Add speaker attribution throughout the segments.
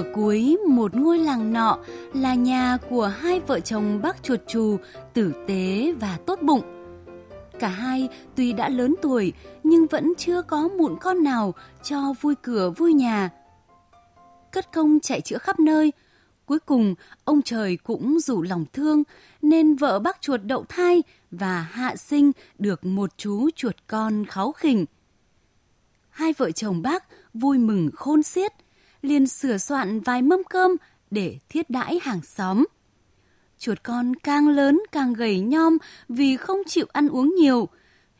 Speaker 1: Ở cuối một ngôi làng nọ là nhà của hai vợ chồng bác chuột chù tử tế và tốt bụng. Cả hai tuy đã lớn tuổi nhưng vẫn chưa có mụn con nào cho vui cửa vui nhà. Cất công chạy chữa khắp nơi, cuối cùng ông trời cũng rủ lòng thương nên vợ bác chuột đậu thai và hạ sinh được một chú chuột con kháu khỉnh. Hai vợ chồng bác vui mừng khôn xiết, liền sửa soạn vài mâm cơm để thiết đãi hàng xóm. Chuột con càng lớn càng gầy nhom vì không chịu ăn uống nhiều,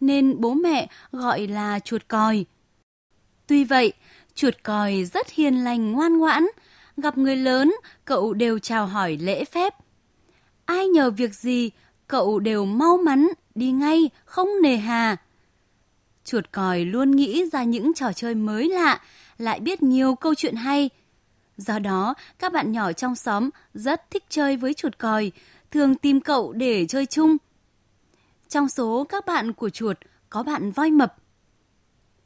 Speaker 1: nên bố mẹ gọi là chuột còi. Tuy vậy, chuột còi rất hiền lành ngoan ngoãn, gặp người lớn cậu đều chào hỏi lễ phép. Ai nhờ việc gì, cậu đều mau mắn, đi ngay, không nề hà. Chuột còi luôn nghĩ ra những trò chơi mới lạ, lại biết nhiều câu chuyện hay. Do đó, các bạn nhỏ trong xóm rất thích chơi với chuột còi, thường tìm cậu để chơi chung. Trong số các bạn của chuột có bạn voi mập.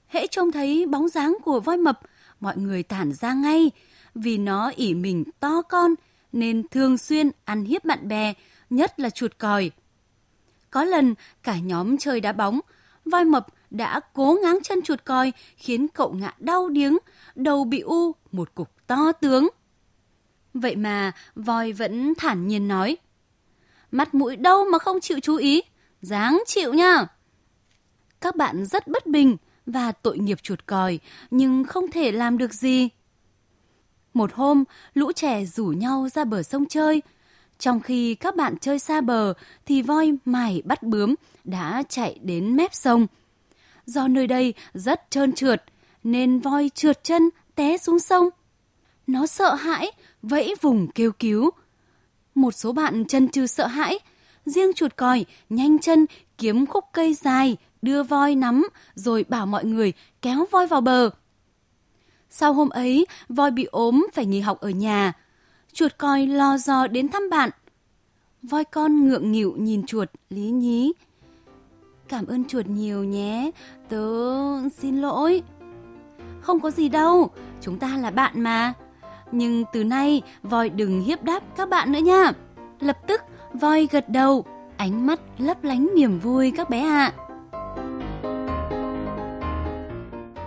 Speaker 1: Hễ trông thấy bóng dáng của voi mập, mọi người tản ra ngay, vì nó ỉ mình to con nên thường xuyên ăn hiếp bạn bè, nhất là chuột còi. Có lần cả nhóm chơi đá bóng, voi mập đã cố ngáng chân chuột còi khiến cậu ngã đau điếng, đầu bị u, một cục to tướng. Vậy mà voi vẫn thản nhiên nói. Mặt mũi đâu mà không chịu chú ý, dáng chịu nha. Các bạn rất bất bình và tội nghiệp chuột còi nhưng không thể làm được gì. Một hôm, lũ trẻ rủ nhau ra bờ sông chơi. Trong khi các bạn chơi xa bờ thì voi mải bắt bướm đã chạy đến mép sông. Do nơi đây rất trơn trượt nên voi trượt chân té xuống sông. Nó sợ hãi, vẫy vùng kêu cứu. Một số bạn chân chừ sợ hãi, riêng chuột còi nhanh chân kiếm khúc cây dài, đưa voi nắm rồi bảo mọi người kéo voi vào bờ. Sau hôm ấy, voi bị ốm phải nghỉ học ở nhà. Chuột coi lo do đến thăm bạn. Voi con ngượng nghịu nhìn chuột, lý nhí. Cảm ơn chuột nhiều nhé, tớ xin lỗi. Không có gì đâu, chúng ta là bạn mà. Nhưng từ nay, voi đừng hiếp đáp các bạn nữa nha. Lập tức, voi gật đầu, ánh mắt lấp lánh niềm vui các bé ạ. À.